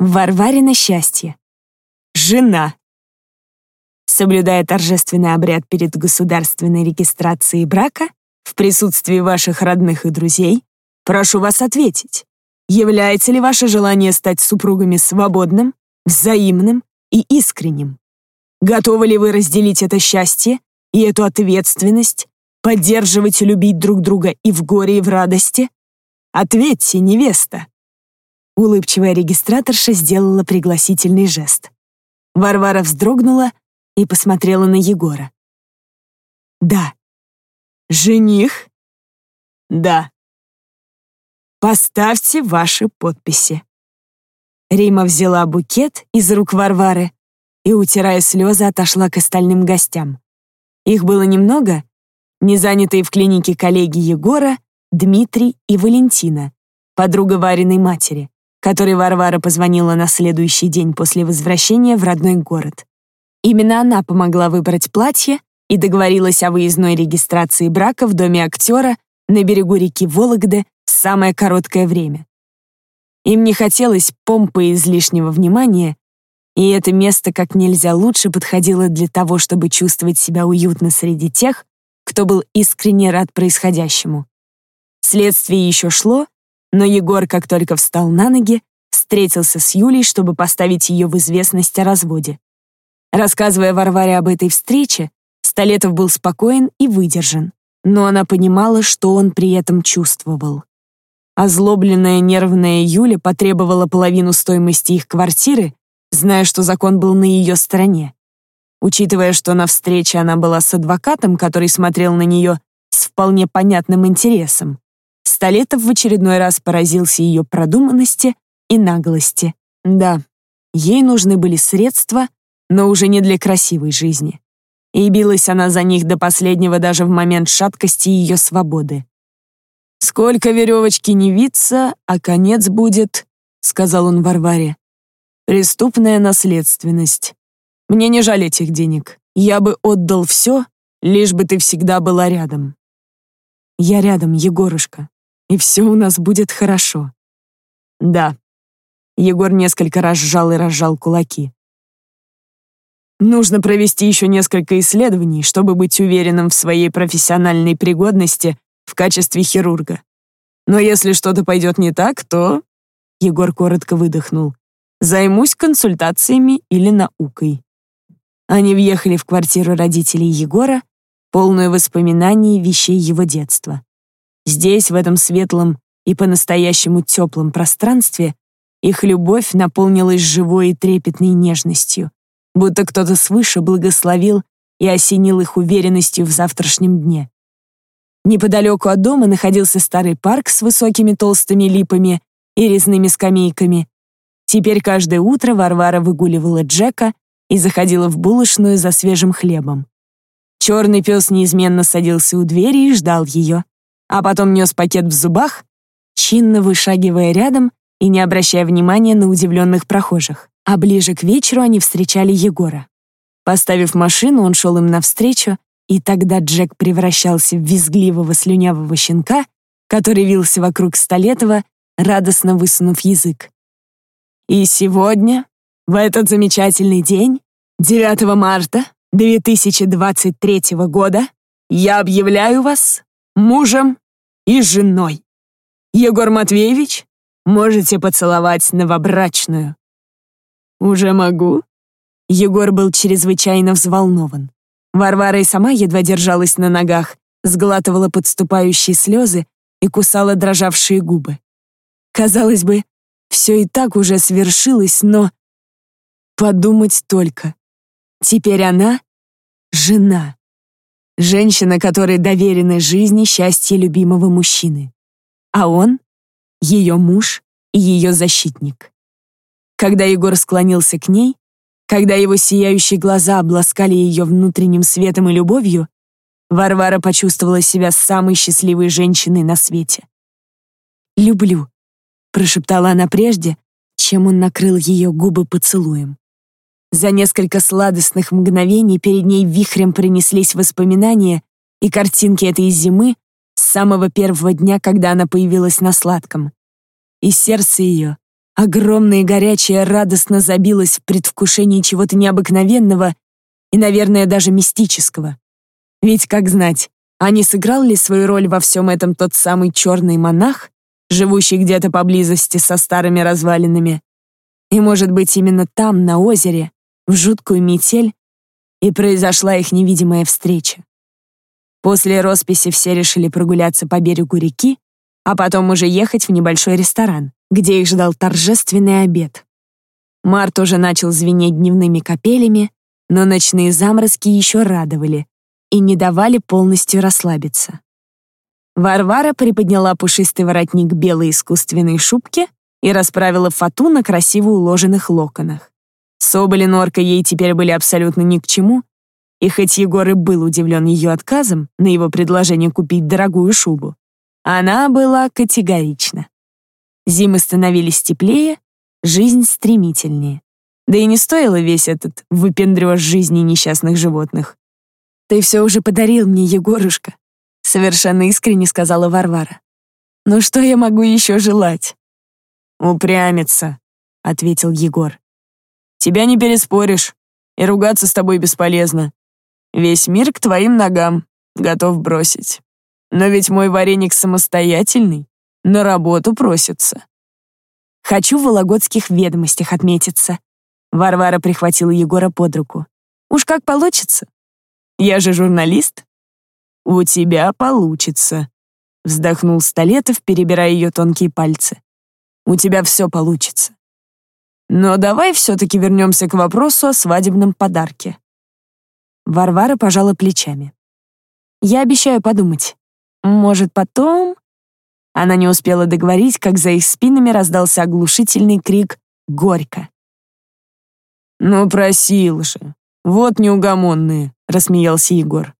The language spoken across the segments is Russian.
Варварина счастье. Жена. Соблюдая торжественный обряд перед государственной регистрацией брака, в присутствии ваших родных и друзей, прошу вас ответить, является ли ваше желание стать супругами свободным, взаимным и искренним? Готовы ли вы разделить это счастье и эту ответственность, поддерживать и любить друг друга и в горе, и в радости? Ответьте, невеста. Улыбчивая регистраторша сделала пригласительный жест. Варвара вздрогнула и посмотрела на Егора. «Да». «Жених?» «Да». «Поставьте ваши подписи». Рима взяла букет из рук Варвары и, утирая слезы, отошла к остальным гостям. Их было немного, не занятые в клинике коллеги Егора, Дмитрий и Валентина, подруга Вариной матери которой Варвара позвонила на следующий день после возвращения в родной город. Именно она помогла выбрать платье и договорилась о выездной регистрации брака в доме актера на берегу реки Вологды в самое короткое время. Им не хотелось помпы излишнего внимания, и это место как нельзя лучше подходило для того, чтобы чувствовать себя уютно среди тех, кто был искренне рад происходящему. Следствие еще шло, но Егор, как только встал на ноги, встретился с Юлей, чтобы поставить ее в известность о разводе. Рассказывая Варваре об этой встрече, Столетов был спокоен и выдержан, но она понимала, что он при этом чувствовал. Озлобленная нервная Юля потребовала половину стоимости их квартиры, зная, что закон был на ее стороне. Учитывая, что на встрече она была с адвокатом, который смотрел на нее с вполне понятным интересом, Столетов в очередной раз поразился ее продуманности и наглости. Да, ей нужны были средства, но уже не для красивой жизни. И билась она за них до последнего даже в момент шаткости ее свободы. «Сколько веревочки не виться, а конец будет», — сказал он Варваре. «Преступная наследственность. Мне не жаль этих денег. Я бы отдал все, лишь бы ты всегда была рядом». «Я рядом, Егорушка и все у нас будет хорошо. Да. Егор несколько раз сжал и разжал кулаки. Нужно провести еще несколько исследований, чтобы быть уверенным в своей профессиональной пригодности в качестве хирурга. Но если что-то пойдет не так, то... Егор коротко выдохнул. Займусь консультациями или наукой. Они въехали в квартиру родителей Егора, полную воспоминаний вещей его детства. Здесь, в этом светлом и по-настоящему теплом пространстве, их любовь наполнилась живой и трепетной нежностью, будто кто-то свыше благословил и осенил их уверенностью в завтрашнем дне. Неподалеку от дома находился старый парк с высокими толстыми липами и резными скамейками. Теперь каждое утро Варвара выгуливала Джека и заходила в булочную за свежим хлебом. Черный пес неизменно садился у двери и ждал ее а потом нес пакет в зубах, чинно вышагивая рядом и не обращая внимания на удивленных прохожих. А ближе к вечеру они встречали Егора. Поставив машину, он шел им навстречу, и тогда Джек превращался в визгливого слюнявого щенка, который вился вокруг Столетова, радостно высунув язык. И сегодня, в этот замечательный день, 9 марта 2023 года, я объявляю вас мужем и женой. Егор Матвеевич, можете поцеловать новобрачную». «Уже могу?» Егор был чрезвычайно взволнован. Варвара и сама едва держалась на ногах, сглатывала подступающие слезы и кусала дрожавшие губы. Казалось бы, все и так уже свершилось, но... Подумать только. Теперь она — жена. Женщина, которой доверены жизни счастье любимого мужчины. А он — ее муж и ее защитник. Когда Егор склонился к ней, когда его сияющие глаза обласкали ее внутренним светом и любовью, Варвара почувствовала себя самой счастливой женщиной на свете. «Люблю», — прошептала она прежде, чем он накрыл ее губы поцелуем. За несколько сладостных мгновений перед ней вихрем принеслись воспоминания и картинки этой зимы с самого первого дня, когда она появилась на сладком. И сердце ее Огромное горячее радостно забилось в предвкушении чего-то необыкновенного и, наверное, даже мистического. Ведь, как знать, а не сыграл ли свою роль во всем этом тот самый черный монах, живущий где-то поблизости со старыми развалинами? И, может быть, именно там, на озере, в жуткую метель, и произошла их невидимая встреча. После росписи все решили прогуляться по берегу реки, а потом уже ехать в небольшой ресторан, где их ждал торжественный обед. Март уже начал звенеть дневными капелями, но ночные заморозки еще радовали и не давали полностью расслабиться. Варвара приподняла пушистый воротник белой искусственной шубки и расправила фату на красиво уложенных локонах. Соболь и Норка ей теперь были абсолютно ни к чему, и хоть Егор и был удивлен ее отказом на его предложение купить дорогую шубу, она была категорична. Зимы становились теплее, жизнь стремительнее. Да и не стоило весь этот выпендрёж жизни несчастных животных. «Ты все уже подарил мне, Егорушка», — совершенно искренне сказала Варвара. «Ну что я могу еще желать?» «Упрямиться», — ответил Егор. «Тебя не переспоришь, и ругаться с тобой бесполезно. Весь мир к твоим ногам, готов бросить. Но ведь мой вареник самостоятельный, на работу просится. Хочу в вологодских ведомостях отметиться. Варвара прихватила Егора под руку. Уж как получится. Я же журналист. У тебя получится, вздохнул Столетов, перебирая ее тонкие пальцы. У тебя все получится. Но давай все-таки вернемся к вопросу о свадебном подарке. Варвара пожала плечами. «Я обещаю подумать. Может, потом...» Она не успела договорить, как за их спинами раздался оглушительный крик «Горько!». «Ну, просил же. Вот неугомонные», — рассмеялся Егор.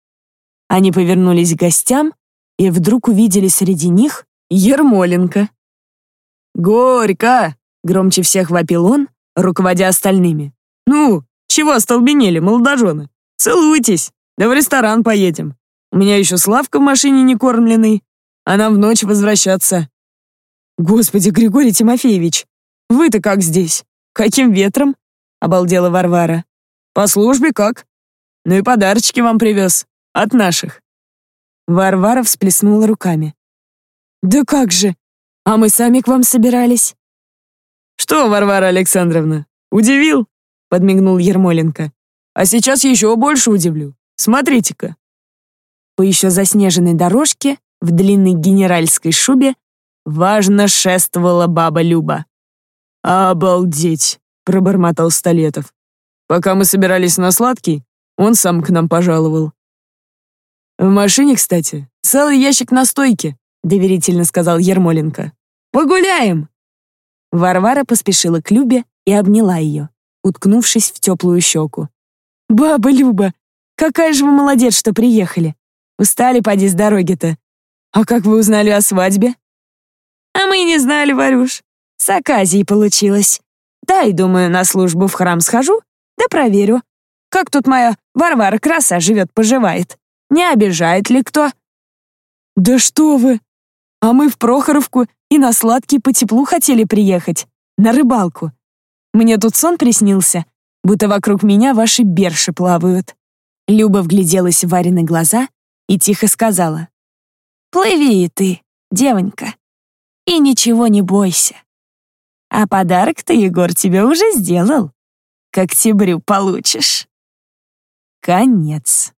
Они повернулись к гостям и вдруг увидели среди них Ермоленко. «Горько!» — громче всех вопил он, руководя остальными. «Ну, чего остолбенели, молодожены? Целуйтесь, да в ресторан поедем. У меня еще Славка в машине не кормленный, а нам в ночь возвращаться». «Господи, Григорий Тимофеевич, вы-то как здесь? Каким ветром?» — обалдела Варвара. «По службе как? Ну и подарочки вам привез. От наших». Варвара всплеснула руками. «Да как же? А мы сами к вам собирались». «Что, Варвара Александровна, удивил?» — подмигнул Ермоленко. А сейчас еще больше удивлю. Смотрите-ка». По еще заснеженной дорожке в длинной генеральской шубе важно шествовала баба Люба. «Обалдеть!» — пробормотал Столетов. «Пока мы собирались на сладкий, он сам к нам пожаловал». «В машине, кстати, целый ящик на стойке», — доверительно сказал Ермоленко. «Погуляем!» Варвара поспешила к Любе и обняла ее, уткнувшись в теплую щеку. «Баба Люба, какая же вы молодец, что приехали. Устали, поди, с дороги-то. А как вы узнали о свадьбе?» «А мы не знали, Варюш. С оказией получилось. Дай, думаю, на службу в храм схожу, да проверю. Как тут моя Варвара краса живет-поживает? Не обижает ли кто?» «Да что вы! А мы в Прохоровку и на сладкий по теплу хотели приехать. На рыбалку. Мне тут сон приснился, будто вокруг меня ваши берши плавают». Люба вгляделась в Варины глаза и тихо сказала. «Плыви ты, девонька, и ничего не бойся. А подарок-то Егор тебе уже сделал. К октябрю получишь». Конец.